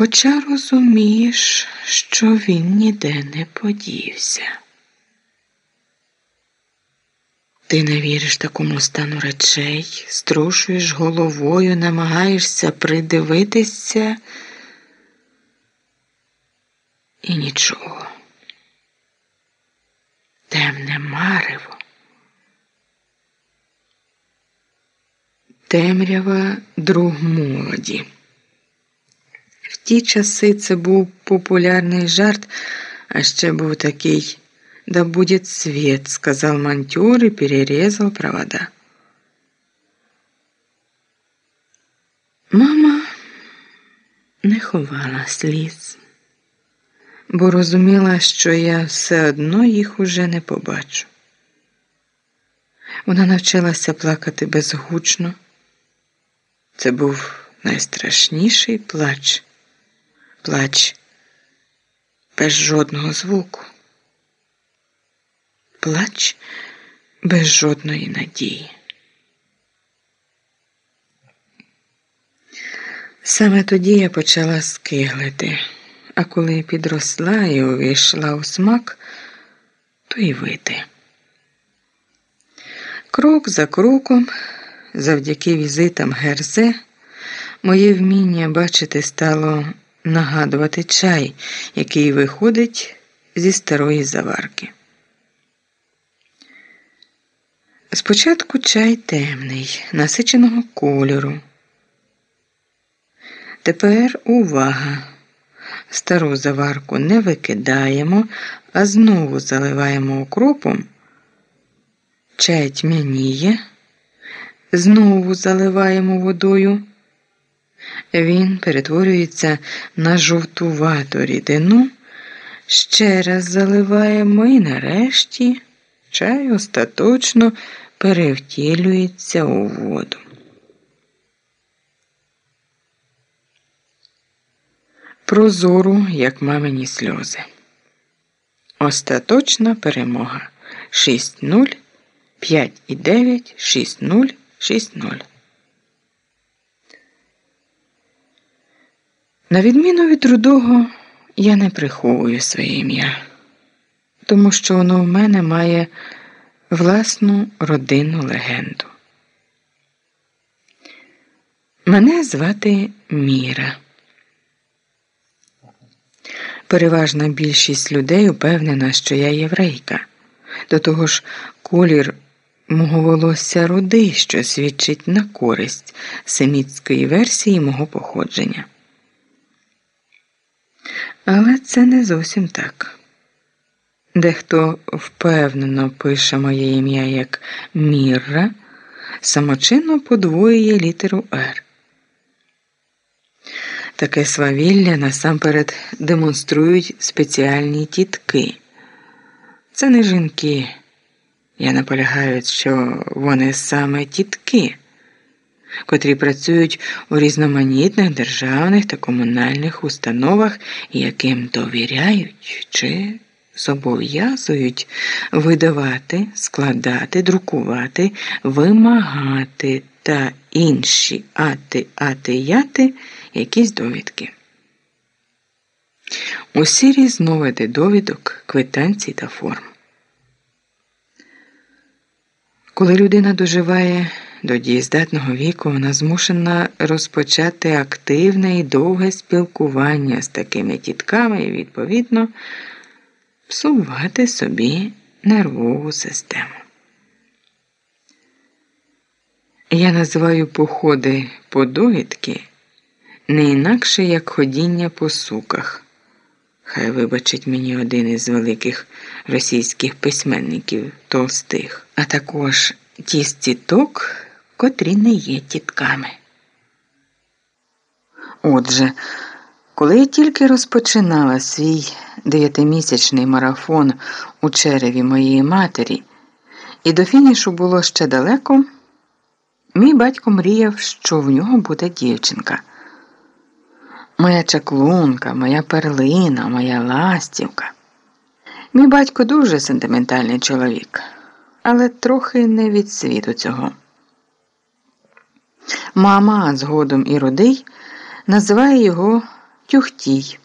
Хоча розумієш, що він ніде не подівся. Ти не віриш такому стану речей, струшуєш головою, намагаєшся придивитися і нічого. Темне марево. Темрява друг молоді. В ті часи це був популярний жарт, а ще був такий «Да будет свет», сказал монтер и перерезал провода. Мама не ховала сліз, бо розуміла, що я все одно їх уже не побачу. Вона навчилася плакати безгучно. Це був найстрашніший плач, плач без жодного звуку, плач без жодної надії. Саме тоді я почала скиглити, а коли підросла і увійшла у смак, то й вити. Крок за кроком, завдяки візитам Герзе, моє вміння бачити стало нагадувати чай, який виходить зі старої заварки. Спочатку чай темний, насиченого кольору. Тепер увага! Стару заварку не викидаємо, а знову заливаємо окропом. Чай тьмяніє, знову заливаємо водою. Він перетворюється на жовтувату рідину, ще раз заливаємо і нарешті чай остаточно перевтілюється у воду. Прозору, як мамині сльози. Остаточна перемога 6-0, 5,9, 6-0, 6-0. На відміну від рудого, я не приховую своє ім'я, тому що воно в мене має власну родинну легенду. Мене звати Міра. Переважна більшість людей упевнена, що я єврейка. До того ж, колір мого волосся рудий, що свідчить на користь семітської версії мого походження. Але це не зовсім так. Дехто впевнено пише моє ім'я як Мірра, самочинно подвоює літеру Р. Таке свавілля насамперед демонструють спеціальні тітки. Це не жінки. Я наполягаю, що вони саме тітки котрі працюють у різноманітних державних та комунальних установах, яким довіряють чи зобов'язують видавати, складати, друкувати, вимагати та інші ати, ати, яти якісь довідки. Усі різновиди довідок, квитанцій та форм. Коли людина доживає до дієздатного віку вона змушена розпочати активне і довге спілкування з такими тітками і, відповідно, псувати собі нервову систему. Я називаю походи по довідки не інакше як ходіння по суках. Хай вибачить мені один із великих російських письменників Толстих, а також ті з ціток, котрі не є тітками. Отже, коли я тільки розпочинала свій дев'ятимісячний марафон у череві моєї матері, і до фінішу було ще далеко, мій батько мріяв, що в нього буде дівчинка. Моя чаклунка, моя перлина, моя ластівка. Мій батько дуже сентиментальний чоловік, але трохи не від світу цього. Мама, згодом і родий, називає його тюхтій.